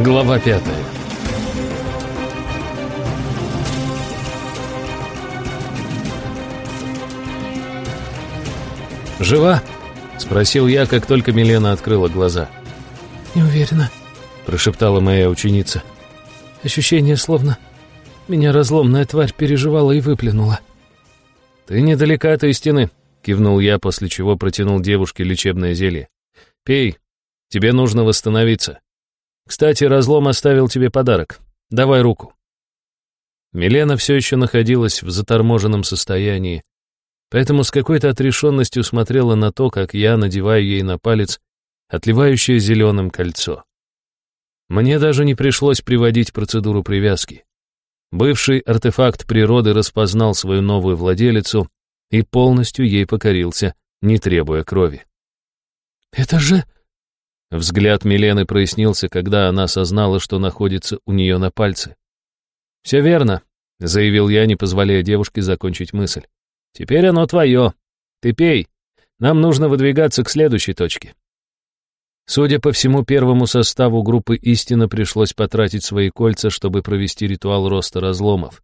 Глава пятая «Жива?» — спросил я, как только Милена открыла глаза. «Не уверена», — прошептала моя ученица. «Ощущение, словно меня разломная тварь переживала и выплюнула». «Ты недалека от истины», — кивнул я, после чего протянул девушке лечебное зелье. «Пей, тебе нужно восстановиться. Кстати, разлом оставил тебе подарок. Давай руку». Милена все еще находилась в заторможенном состоянии, поэтому с какой-то отрешенностью смотрела на то, как я надеваю ей на палец отливающее зеленым кольцо. Мне даже не пришлось приводить процедуру привязки. Бывший артефакт природы распознал свою новую владелицу и полностью ей покорился, не требуя крови. «Это же...» Взгляд Милены прояснился, когда она осознала, что находится у нее на пальце. «Все верно», — заявил я, не позволяя девушке закончить мысль. Теперь оно твое. Ты пей. Нам нужно выдвигаться к следующей точке. Судя по всему, первому составу группы «Истина» пришлось потратить свои кольца, чтобы провести ритуал роста разломов.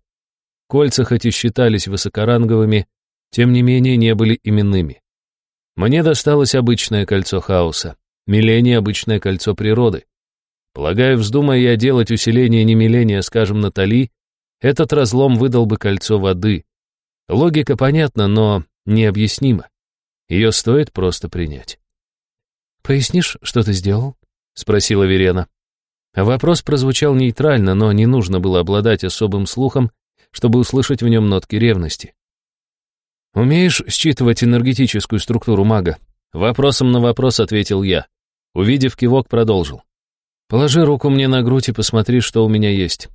Кольца, хоть и считались высокоранговыми, тем не менее не были именными. Мне досталось обычное кольцо хаоса, Милене обычное кольцо природы. Полагаю, вздумая я делать усиление не Милене, а, скажем, Натали, этот разлом выдал бы кольцо воды, Логика понятна, но необъяснима. Ее стоит просто принять. «Пояснишь, что ты сделал?» — спросила Верена. Вопрос прозвучал нейтрально, но не нужно было обладать особым слухом, чтобы услышать в нем нотки ревности. «Умеешь считывать энергетическую структуру мага?» Вопросом на вопрос ответил я. Увидев кивок, продолжил. «Положи руку мне на грудь и посмотри, что у меня есть».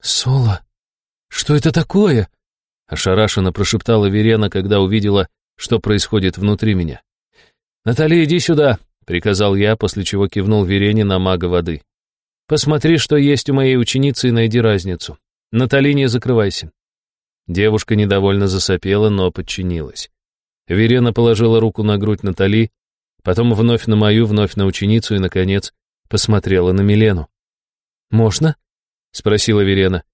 «Соло, что это такое?» Ошарашенно прошептала Верена, когда увидела, что происходит внутри меня. «Натали, иди сюда», — приказал я, после чего кивнул Верене на мага воды. «Посмотри, что есть у моей ученицы, и найди разницу. Натали, не закрывайся». Девушка недовольно засопела, но подчинилась. Верена положила руку на грудь Натали, потом вновь на мою, вновь на ученицу и, наконец, посмотрела на Милену. «Можно?» — спросила Верена.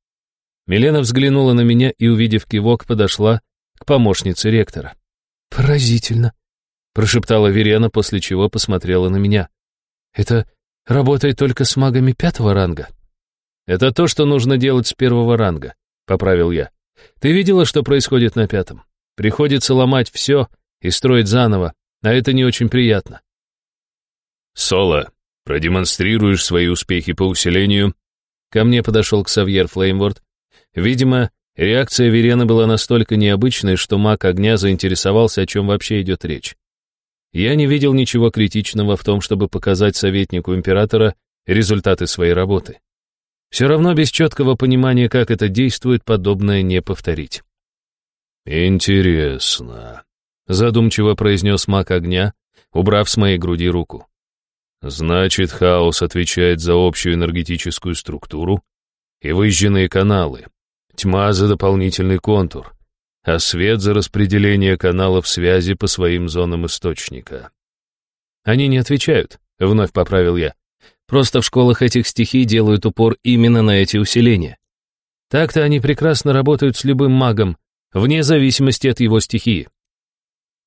Милена взглянула на меня и, увидев кивок, подошла к помощнице ректора. «Поразительно», — прошептала Верена, после чего посмотрела на меня. «Это работает только с магами пятого ранга?» «Это то, что нужно делать с первого ранга», — поправил я. «Ты видела, что происходит на пятом? Приходится ломать все и строить заново, а это не очень приятно». «Соло, продемонстрируешь свои успехи по усилению?» Ко мне подошел Ксавьер Флеймворд Видимо, реакция Верены была настолько необычной, что маг огня заинтересовался, о чем вообще идет речь. Я не видел ничего критичного в том, чтобы показать советнику императора результаты своей работы. Все равно без четкого понимания, как это действует, подобное не повторить. «Интересно», — задумчиво произнес маг огня, убрав с моей груди руку. «Значит, хаос отвечает за общую энергетическую структуру и выжженные каналы, Тьма за дополнительный контур, а свет за распределение каналов связи по своим зонам источника. Они не отвечают, вновь поправил я. Просто в школах этих стихий делают упор именно на эти усиления. Так-то они прекрасно работают с любым магом, вне зависимости от его стихии.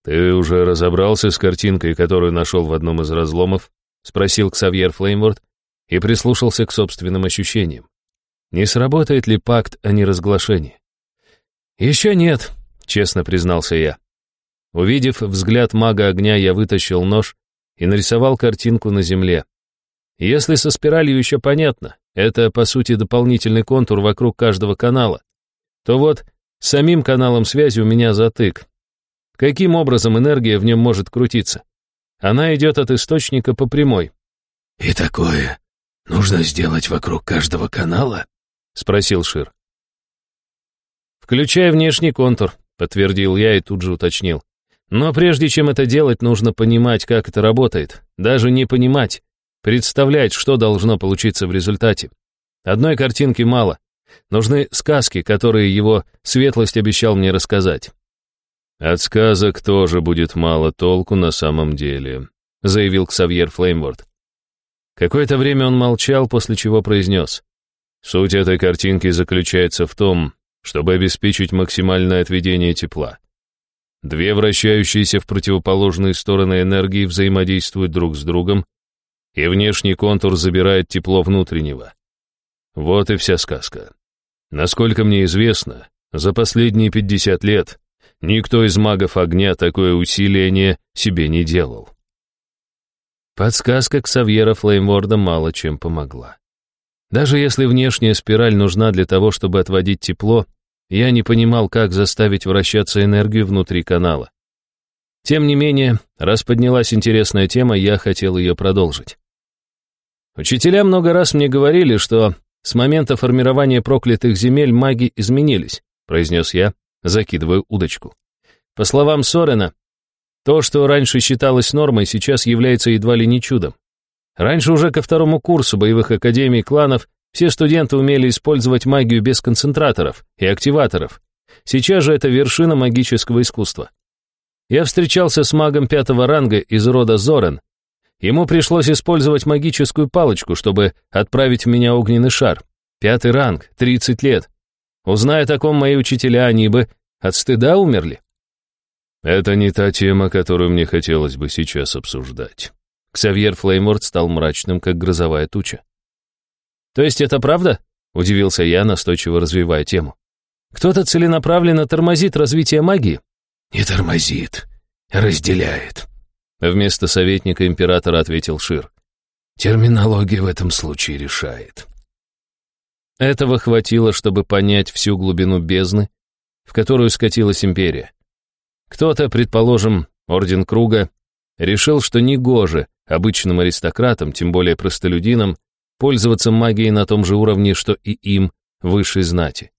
«Ты уже разобрался с картинкой, которую нашел в одном из разломов?» — спросил Ксавьер Флеймворд и прислушался к собственным ощущениям. Не сработает ли пакт о неразглашении? Еще нет, честно признался я. Увидев взгляд мага огня, я вытащил нож и нарисовал картинку на земле. Если со спиралью еще понятно, это, по сути, дополнительный контур вокруг каждого канала, то вот самим каналом связи у меня затык. Каким образом энергия в нем может крутиться? Она идет от источника по прямой. «И такое нужно сделать вокруг каждого канала?» — спросил Шир. «Включай внешний контур», — подтвердил я и тут же уточнил. «Но прежде чем это делать, нужно понимать, как это работает. Даже не понимать, представлять, что должно получиться в результате. Одной картинки мало. Нужны сказки, которые его светлость обещал мне рассказать». «От сказок тоже будет мало толку на самом деле», — заявил Ксавьер Флеймворд. Какое-то время он молчал, после чего произнес. Суть этой картинки заключается в том, чтобы обеспечить максимальное отведение тепла. Две вращающиеся в противоположные стороны энергии взаимодействуют друг с другом, и внешний контур забирает тепло внутреннего. Вот и вся сказка. Насколько мне известно, за последние 50 лет никто из магов огня такое усиление себе не делал. Подсказка Ксавьера Флеймворда мало чем помогла. Даже если внешняя спираль нужна для того, чтобы отводить тепло, я не понимал, как заставить вращаться энергию внутри канала. Тем не менее, раз поднялась интересная тема, я хотел ее продолжить. Учителя много раз мне говорили, что с момента формирования проклятых земель маги изменились, произнес я, закидывая удочку. По словам Сорена, то, что раньше считалось нормой, сейчас является едва ли не чудом. Раньше уже ко второму курсу боевых академий кланов все студенты умели использовать магию без концентраторов и активаторов. Сейчас же это вершина магического искусства. Я встречался с магом пятого ранга из рода Зорен. Ему пришлось использовать магическую палочку, чтобы отправить в меня огненный шар. Пятый ранг, 30 лет. Узная о таком мои учителя, они бы от стыда умерли. Это не та тема, которую мне хотелось бы сейчас обсуждать. Ксавьер Флейморд стал мрачным, как грозовая туча. «То есть это правда?» — удивился я, настойчиво развивая тему. «Кто-то целенаправленно тормозит развитие магии?» «Не тормозит, разделяет», — вместо советника императора ответил Шир. «Терминология в этом случае решает». Этого хватило, чтобы понять всю глубину бездны, в которую скатилась империя. Кто-то, предположим, Орден Круга, решил, что негоже обычным аристократам, тем более простолюдинам, пользоваться магией на том же уровне, что и им, высшей знати.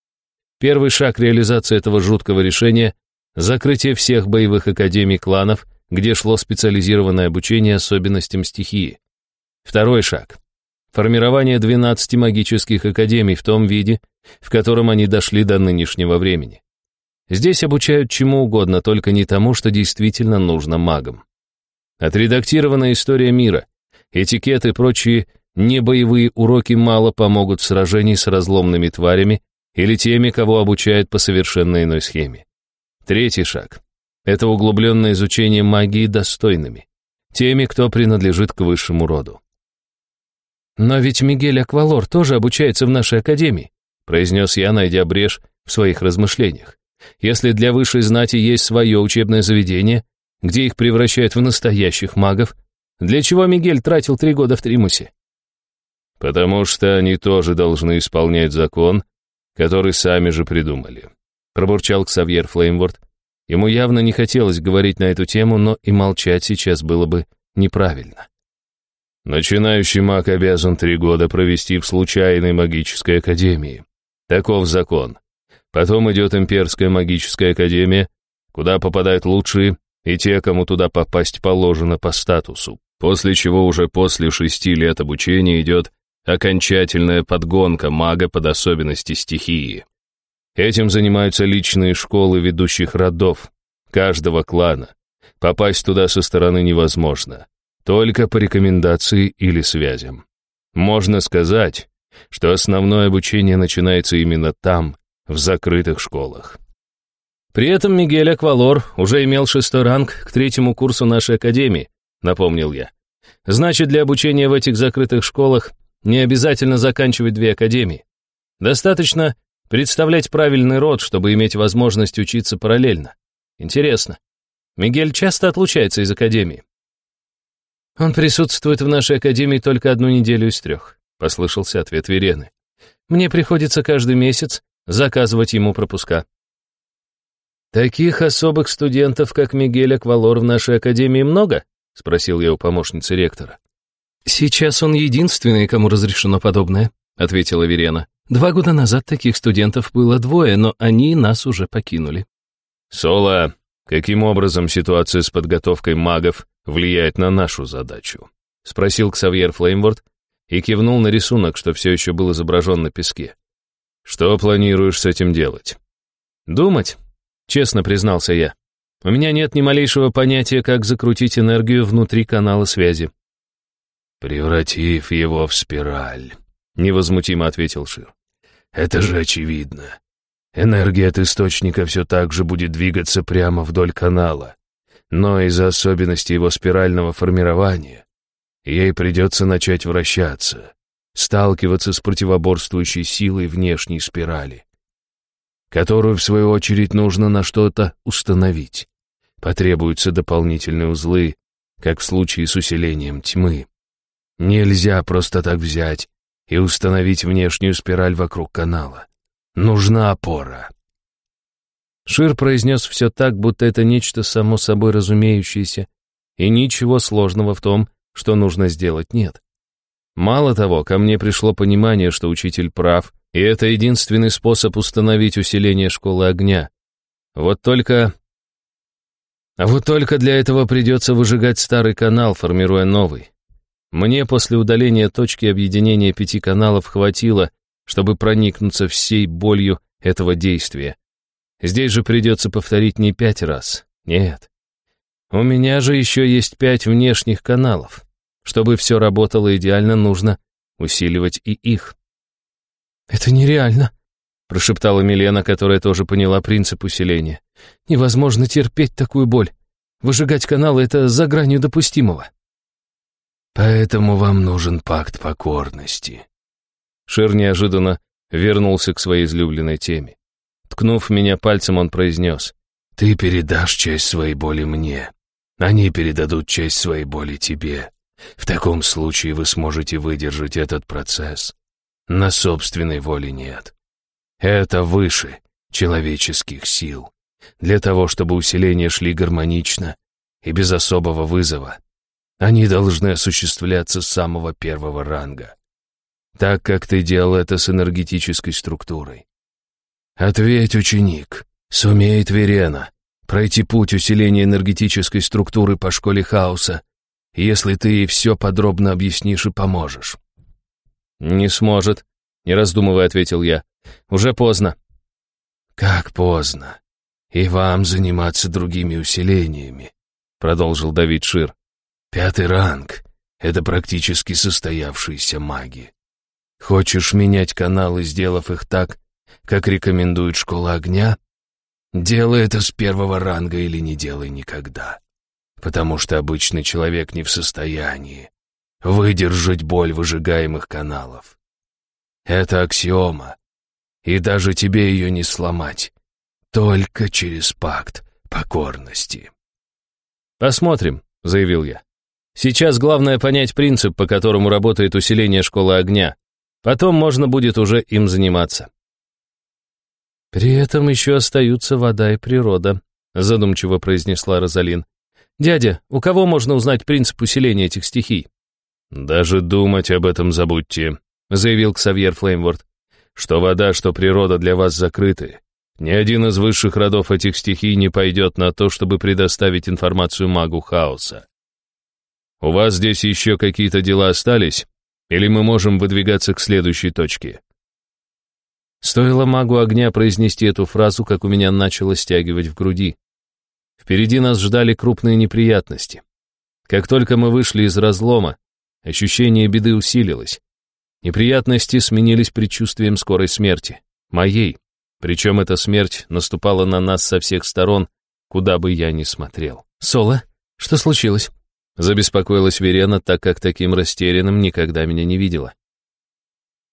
Первый шаг реализации этого жуткого решения — закрытие всех боевых академий кланов, где шло специализированное обучение особенностям стихии. Второй шаг — формирование 12 магических академий в том виде, в котором они дошли до нынешнего времени. Здесь обучают чему угодно, только не тому, что действительно нужно магам. Отредактированная история мира, этикет и прочие небоевые уроки мало помогут в сражении с разломными тварями или теми, кого обучают по совершенно иной схеме. Третий шаг — это углубленное изучение магии достойными, теми, кто принадлежит к высшему роду. «Но ведь Мигель Аквалор тоже обучается в нашей академии», произнес я, найдя брешь в своих размышлениях. «Если для высшей знати есть свое учебное заведение, где их превращают в настоящих магов, для чего Мигель тратил три года в Тримусе? «Потому что они тоже должны исполнять закон, который сами же придумали», пробурчал Ксавьер Флеймворд. Ему явно не хотелось говорить на эту тему, но и молчать сейчас было бы неправильно. Начинающий маг обязан три года провести в случайной магической академии. Таков закон. Потом идет имперская магическая академия, куда попадают лучшие, и те, кому туда попасть положено по статусу. После чего уже после шести лет обучения идет окончательная подгонка мага под особенности стихии. Этим занимаются личные школы ведущих родов, каждого клана. Попасть туда со стороны невозможно, только по рекомендации или связям. Можно сказать, что основное обучение начинается именно там, в закрытых школах. При этом Мигель Аквалор уже имел шестой ранг к третьему курсу нашей академии, напомнил я. Значит, для обучения в этих закрытых школах не обязательно заканчивать две академии. Достаточно представлять правильный род, чтобы иметь возможность учиться параллельно. Интересно. Мигель часто отлучается из академии. Он присутствует в нашей академии только одну неделю из трех, послышался ответ Верены. Мне приходится каждый месяц заказывать ему пропуска. «Таких особых студентов, как Мигель Аквалор в нашей академии много?» — спросил я у помощницы ректора. «Сейчас он единственный, кому разрешено подобное», — ответила Верена. «Два года назад таких студентов было двое, но они нас уже покинули». «Соло, каким образом ситуация с подготовкой магов влияет на нашу задачу?» — спросил Ксавьер Флеймворд и кивнул на рисунок, что все еще был изображен на песке. «Что планируешь с этим делать?» «Думать», честно признался я. У меня нет ни малейшего понятия, как закрутить энергию внутри канала связи. превратив его в спираль», — невозмутимо ответил Шир. «Это же очевидно. Энергия от источника все так же будет двигаться прямо вдоль канала, но из-за особенностей его спирального формирования ей придется начать вращаться, сталкиваться с противоборствующей силой внешней спирали, которую, в свою очередь, нужно на что-то установить. Потребуются дополнительные узлы, как в случае с усилением тьмы. Нельзя просто так взять и установить внешнюю спираль вокруг канала. Нужна опора. Шир произнес все так, будто это нечто само собой разумеющееся, и ничего сложного в том, что нужно сделать, нет. Мало того, ко мне пришло понимание, что учитель прав, и это единственный способ установить усиление школы огня. Вот только... Вот только для этого придется выжигать старый канал, формируя новый. Мне после удаления точки объединения пяти каналов хватило, чтобы проникнуться всей болью этого действия. Здесь же придется повторить не пять раз. Нет. У меня же еще есть пять внешних каналов. Чтобы все работало идеально, нужно усиливать и их. «Это нереально», — прошептала Милена, которая тоже поняла принцип усиления. «Невозможно терпеть такую боль. Выжигать каналы — это за гранью допустимого». «Поэтому вам нужен пакт покорности», Шир неожиданно вернулся к своей излюбленной теме. Ткнув меня пальцем, он произнес. «Ты передашь часть своей боли мне. Они передадут часть своей боли тебе. В таком случае вы сможете выдержать этот процесс. На собственной воле нет. Это выше человеческих сил. Для того, чтобы усиления шли гармонично и без особого вызова, они должны осуществляться с самого первого ранга так как ты делал это с энергетической структурой. Ответь, ученик, сумеет Верена пройти путь усиления энергетической структуры по школе хаоса, если ты ей все подробно объяснишь и поможешь. «Не сможет», — не раздумывая ответил я. «Уже поздно». «Как поздно? И вам заниматься другими усилениями», — продолжил Давид Шир. «Пятый ранг — это практически состоявшиеся маги. Хочешь менять каналы, сделав их так, как рекомендует школа огня? Делай это с первого ранга или не делай никогда. Потому что обычный человек не в состоянии выдержать боль выжигаемых каналов. Это аксиома, и даже тебе ее не сломать, только через пакт покорности. «Посмотрим», — заявил я. «Сейчас главное понять принцип, по которому работает усиление школы огня, Потом можно будет уже им заниматься. «При этом еще остаются вода и природа», — задумчиво произнесла Розалин. «Дядя, у кого можно узнать принцип усиления этих стихий?» «Даже думать об этом забудьте», — заявил Ксавьер Флеймворд. «Что вода, что природа для вас закрыты. Ни один из высших родов этих стихий не пойдет на то, чтобы предоставить информацию магу хаоса. У вас здесь еще какие-то дела остались?» Или мы можем выдвигаться к следующей точке?» Стоило магу огня произнести эту фразу, как у меня начало стягивать в груди. Впереди нас ждали крупные неприятности. Как только мы вышли из разлома, ощущение беды усилилось. Неприятности сменились предчувствием скорой смерти. Моей. Причем эта смерть наступала на нас со всех сторон, куда бы я ни смотрел. «Соло, что случилось?» Забеспокоилась Верена, так как таким растерянным никогда меня не видела.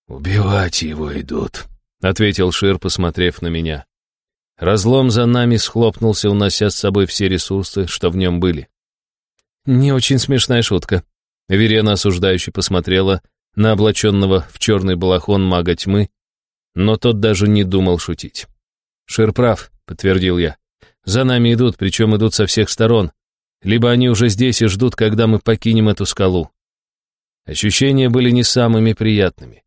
«Убивать его идут», — ответил Шир, посмотрев на меня. Разлом за нами схлопнулся, унося с собой все ресурсы, что в нем были. «Не очень смешная шутка». Верена осуждающе посмотрела на облаченного в черный балахон мага тьмы, но тот даже не думал шутить. «Шир прав», — подтвердил я. «За нами идут, причем идут со всех сторон либо они уже здесь и ждут, когда мы покинем эту скалу. Ощущения были не самыми приятными.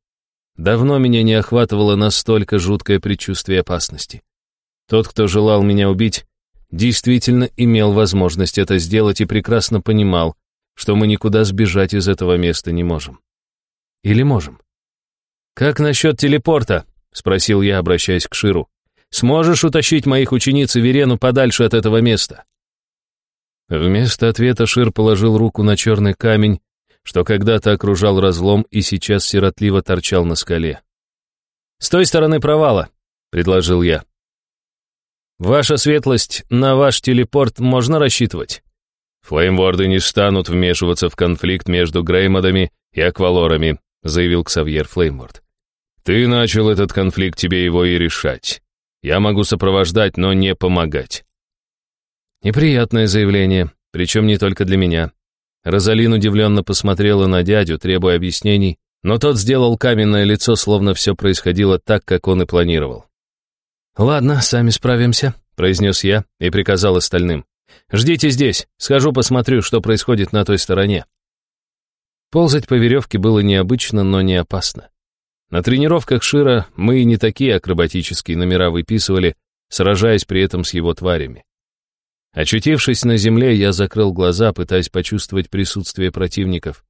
Давно меня не охватывало настолько жуткое предчувствие опасности. Тот, кто желал меня убить, действительно имел возможность это сделать и прекрасно понимал, что мы никуда сбежать из этого места не можем. Или можем? «Как насчет телепорта?» — спросил я, обращаясь к Ширу. «Сможешь утащить моих учениц и Верену подальше от этого места?» Вместо ответа Шир положил руку на черный камень, что когда-то окружал разлом и сейчас сиротливо торчал на скале. «С той стороны провала», — предложил я. «Ваша светлость, на ваш телепорт можно рассчитывать?» «Флеймворды не станут вмешиваться в конфликт между Греймодами и Аквалорами», заявил Ксавьер Флеймворд. «Ты начал этот конфликт, тебе его и решать. Я могу сопровождать, но не помогать». Неприятное заявление, причем не только для меня. Розалин удивленно посмотрела на дядю, требуя объяснений, но тот сделал каменное лицо, словно все происходило так, как он и планировал. «Ладно, сами справимся», — произнес я и приказал остальным. «Ждите здесь, схожу посмотрю, что происходит на той стороне». Ползать по веревке было необычно, но не опасно. На тренировках Шира мы и не такие акробатические номера выписывали, сражаясь при этом с его тварями. Очутившись на земле, я закрыл глаза, пытаясь почувствовать присутствие противников.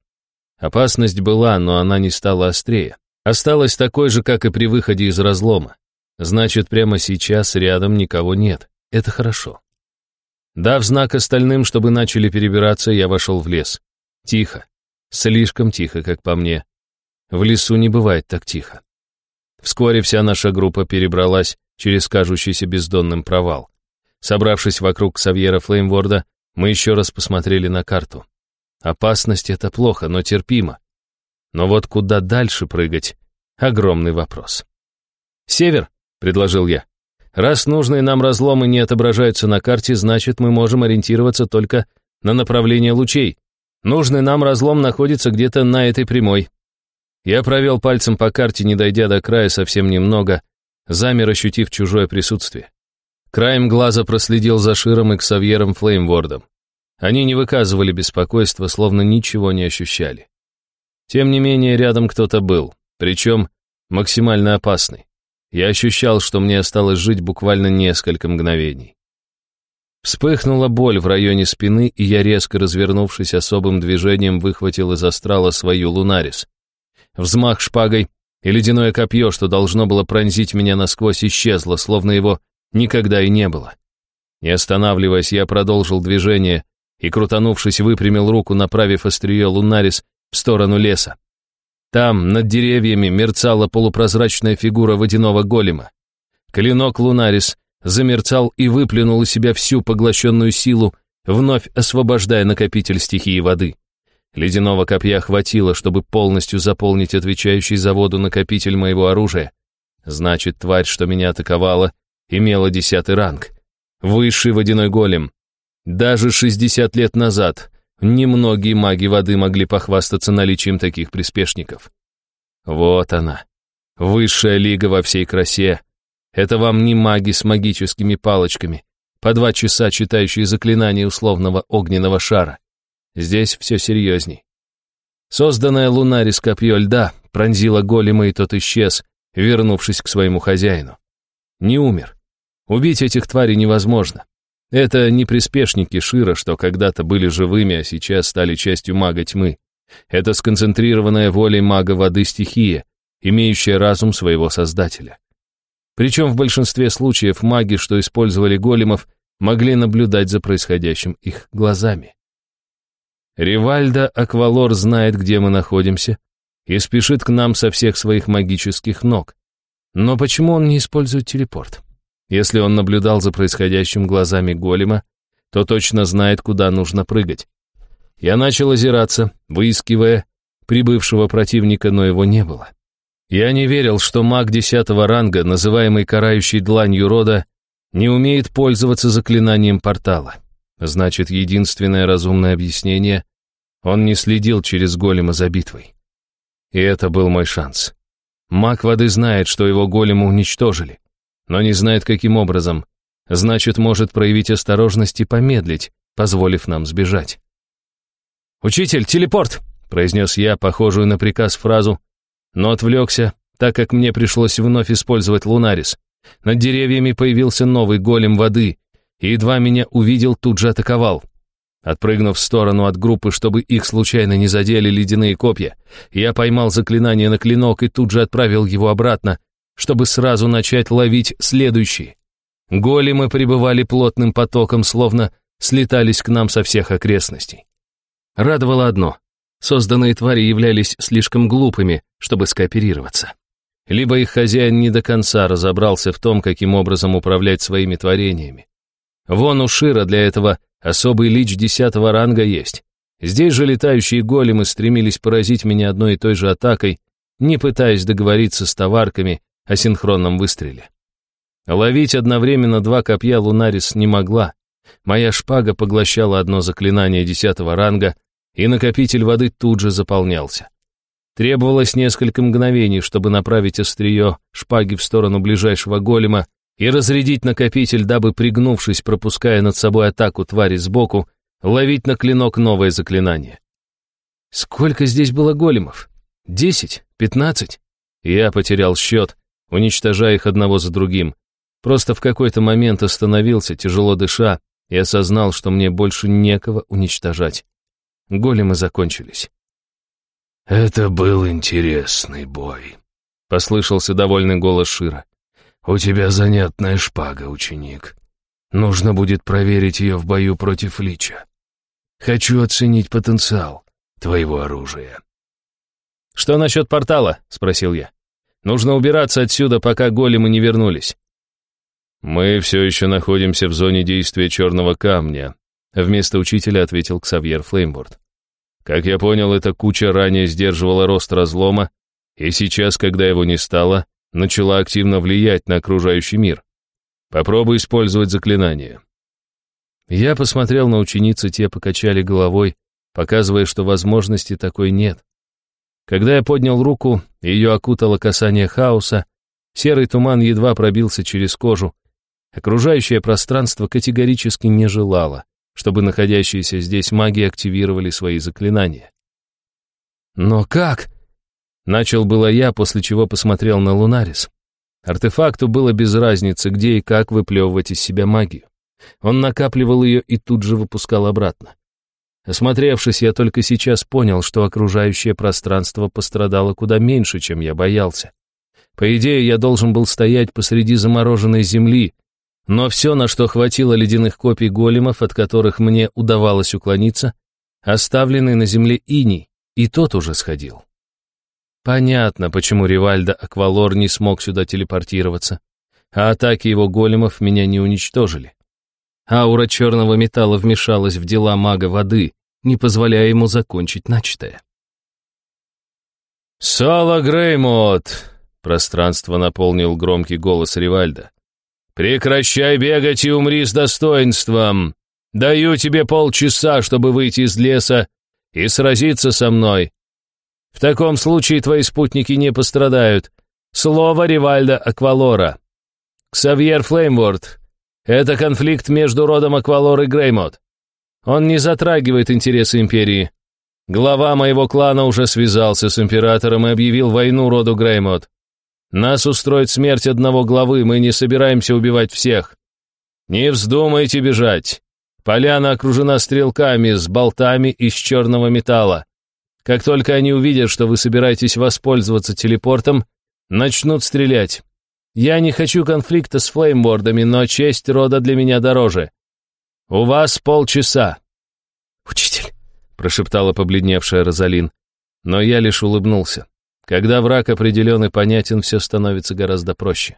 Опасность была, но она не стала острее. Осталась такой же, как и при выходе из разлома. Значит, прямо сейчас рядом никого нет. Это хорошо. Дав знак остальным, чтобы начали перебираться, я вошел в лес. Тихо. Слишком тихо, как по мне. В лесу не бывает так тихо. Вскоре вся наша группа перебралась через кажущийся бездонным провал. Собравшись вокруг Савьера Флеймворда, мы еще раз посмотрели на карту. Опасность — это плохо, но терпимо. Но вот куда дальше прыгать — огромный вопрос. «Север», — предложил я. «Раз нужные нам разломы не отображаются на карте, значит, мы можем ориентироваться только на направление лучей. Нужный нам разлом находится где-то на этой прямой». Я провел пальцем по карте, не дойдя до края совсем немного, замер, ощутив чужое присутствие. Краем глаза проследил за Широм и Ксавьером Флеймвордом. Они не выказывали беспокойства, словно ничего не ощущали. Тем не менее, рядом кто-то был, причем максимально опасный. Я ощущал, что мне осталось жить буквально несколько мгновений. Вспыхнула боль в районе спины, и я, резко развернувшись особым движением, выхватил из астрала свою лунарис. Взмах шпагой, и ледяное копье, что должно было пронзить меня насквозь, исчезло, словно его никогда и не было. Не останавливаясь, я продолжил движение и, крутанувшись, выпрямил руку, направив острие Лунарис в сторону леса. Там, над деревьями, мерцала полупрозрачная фигура водяного голема. Клинок Лунарис замерцал и выплюнул из себя всю поглощенную силу, вновь освобождая накопитель стихии воды. Ледяного копья хватило, чтобы полностью заполнить отвечающий за воду накопитель моего оружия. Значит, тварь, что меня атаковала, имела десятый ранг. Высший водяной голем. Даже 60 лет назад немногие маги воды могли похвастаться наличием таких приспешников. Вот она. Высшая лига во всей красе. Это вам не маги с магическими палочками, по два часа читающие заклинания условного огненного шара. Здесь все серьезней. Созданное лунарис копье льда пронзило голема, и тот исчез, вернувшись к своему хозяину. Не умер. Убить этих тварей невозможно. Это не приспешники Шира, что когда-то были живыми, а сейчас стали частью мага тьмы. Это сконцентрированная волей мага воды стихия, имеющая разум своего создателя. Причем в большинстве случаев маги, что использовали големов, могли наблюдать за происходящим их глазами. Ривальда Аквалор знает, где мы находимся, и спешит к нам со всех своих магических ног. Но почему он не использует телепорт? Если он наблюдал за происходящим глазами голема, то точно знает, куда нужно прыгать. Я начал озираться, выискивая прибывшего противника, но его не было. Я не верил, что маг десятого ранга, называемый карающей дланью рода, не умеет пользоваться заклинанием портала. Значит, единственное разумное объяснение — он не следил через голема за битвой. И это был мой шанс. Маг воды знает, что его голема уничтожили но не знает, каким образом. Значит, может проявить осторожность и помедлить, позволив нам сбежать. «Учитель, телепорт!» — произнес я, похожую на приказ фразу, но отвлекся, так как мне пришлось вновь использовать лунарис. Над деревьями появился новый голем воды, и едва меня увидел, тут же атаковал. Отпрыгнув в сторону от группы, чтобы их случайно не задели ледяные копья, я поймал заклинание на клинок и тут же отправил его обратно, чтобы сразу начать ловить следующий. Големы прибывали плотным потоком, словно слетались к нам со всех окрестностей. Радовало одно. Созданные твари являлись слишком глупыми, чтобы скооперироваться. Либо их хозяин не до конца разобрался в том, каким образом управлять своими творениями. Вон у Шира для этого особый лич десятого ранга есть. Здесь же летающие големы стремились поразить меня одной и той же атакой, не пытаясь договориться с товарками о синхронном выстреле. Ловить одновременно два копья Лунарис не могла. Моя шпага поглощала одно заклинание десятого ранга, и накопитель воды тут же заполнялся. Требовалось несколько мгновений, чтобы направить острие шпаги в сторону ближайшего голема и разрядить накопитель, дабы, пригнувшись, пропуская над собой атаку твари сбоку, ловить на клинок новое заклинание. Сколько здесь было големов? Десять? Пятнадцать? Я потерял счет, уничтожая их одного за другим. Просто в какой-то момент остановился, тяжело дыша, и осознал, что мне больше некого уничтожать. Големы закончились. «Это был интересный бой», — послышался довольный голос Шира. «У тебя занятная шпага, ученик. Нужно будет проверить ее в бою против Лича. Хочу оценить потенциал твоего оружия». «Что насчет портала?» — спросил я. «Нужно убираться отсюда, пока големы не вернулись». «Мы все еще находимся в зоне действия черного камня», вместо учителя ответил Ксавьер Флеймборд. Как я понял, эта куча ранее сдерживала рост разлома, и сейчас, когда его не стало, начала активно влиять на окружающий мир. Попробуй использовать заклинание. Я посмотрел на ученицы, те покачали головой, показывая, что возможности такой нет. Когда я поднял руку, ее окутало касание хаоса, серый туман едва пробился через кожу, Окружающее пространство категорически не желало, чтобы находящиеся здесь маги активировали свои заклинания. «Но как?» Начал было я, после чего посмотрел на Лунарис. Артефакту было без разницы, где и как выплевывать из себя магию. Он накапливал ее и тут же выпускал обратно. Осмотревшись, я только сейчас понял, что окружающее пространство пострадало куда меньше, чем я боялся. По идее, я должен был стоять посреди замороженной земли, но все, на что хватило ледяных копий големов, от которых мне удавалось уклониться, оставленный на земле иней, и тот уже сходил. Понятно, почему Ривальдо Аквалор не смог сюда телепортироваться, а атаки его големов меня не уничтожили. Аура черного металла вмешалась в дела мага воды, не позволяя ему закончить начатое. «Соло Греймот!» — пространство наполнил громкий голос Ривальда. «Прекращай бегать и умри с достоинством. Даю тебе полчаса, чтобы выйти из леса и сразиться со мной. В таком случае твои спутники не пострадают. Слово Ривальда Аквалора. Ксавьер Флеймворд. Это конфликт между родом Аквалор и Греймот. Он не затрагивает интересы Империи. Глава моего клана уже связался с Императором и объявил войну роду Греймот. Нас устроит смерть одного главы, мы не собираемся убивать всех. Не вздумайте бежать. Поляна окружена стрелками с болтами из черного металла. Как только они увидят, что вы собираетесь воспользоваться телепортом, начнут стрелять. Я не хочу конфликта с флеймбордами, но честь рода для меня дороже. У вас полчаса. «Учитель», — прошептала побледневшая Розалин, но я лишь улыбнулся. Когда враг определен и понятен, все становится гораздо проще.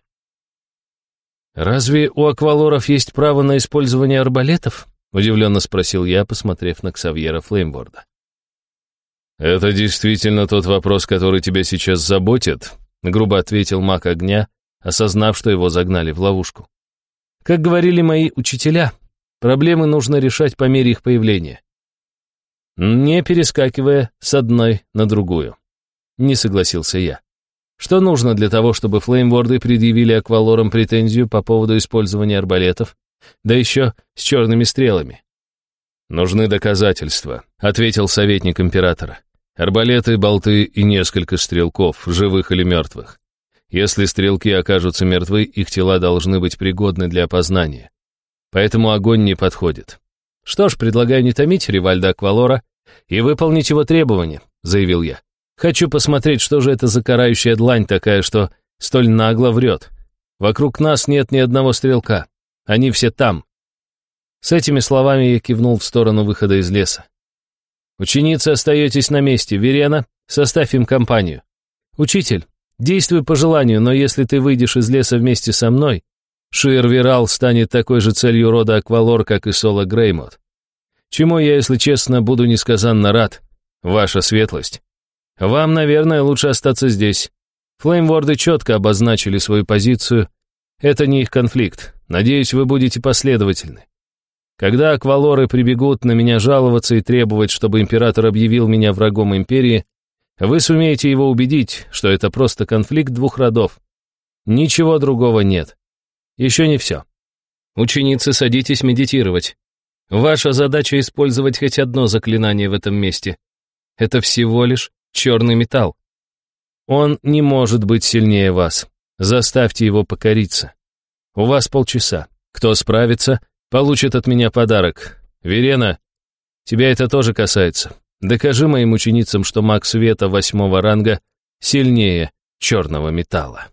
«Разве у аквалоров есть право на использование арбалетов?» — удивленно спросил я, посмотрев на Ксавьера Флеймборда. «Это действительно тот вопрос, который тебя сейчас заботит?» — грубо ответил маг огня, осознав, что его загнали в ловушку. «Как говорили мои учителя, проблемы нужно решать по мере их появления, не перескакивая с одной на другую». Не согласился я. Что нужно для того, чтобы флеймворды предъявили аквалорам претензию по поводу использования арбалетов, да еще с черными стрелами? «Нужны доказательства», — ответил советник императора. «Арбалеты, болты и несколько стрелков, живых или мертвых. Если стрелки окажутся мертвы, их тела должны быть пригодны для опознания. Поэтому огонь не подходит». «Что ж, предлагаю не томить Ривальда Аквалора и выполнить его требования», — заявил я. Хочу посмотреть, что же это за карающая длань такая, что столь нагло врет. Вокруг нас нет ни одного стрелка. Они все там. С этими словами я кивнул в сторону выхода из леса. Ученицы остаетесь на месте. Верена, составь им компанию. Учитель, действуй по желанию, но если ты выйдешь из леса вместе со мной, Шиер станет такой же целью рода Аквалор, как и Соло Греймот. Чему я, если честно, буду несказанно рад, ваша светлость. Вам, наверное, лучше остаться здесь. Флеймворды четко обозначили свою позицию. Это не их конфликт. Надеюсь, вы будете последовательны. Когда аквалоры прибегут на меня жаловаться и требовать, чтобы император объявил меня врагом империи, вы сумеете его убедить, что это просто конфликт двух родов. Ничего другого нет. Еще не все. Ученицы, садитесь медитировать. Ваша задача использовать хоть одно заклинание в этом месте. Это всего лишь черный металл. Он не может быть сильнее вас. Заставьте его покориться. У вас полчаса. Кто справится, получит от меня подарок. Верена, тебя это тоже касается. Докажи моим ученицам, что маг света восьмого ранга сильнее черного металла.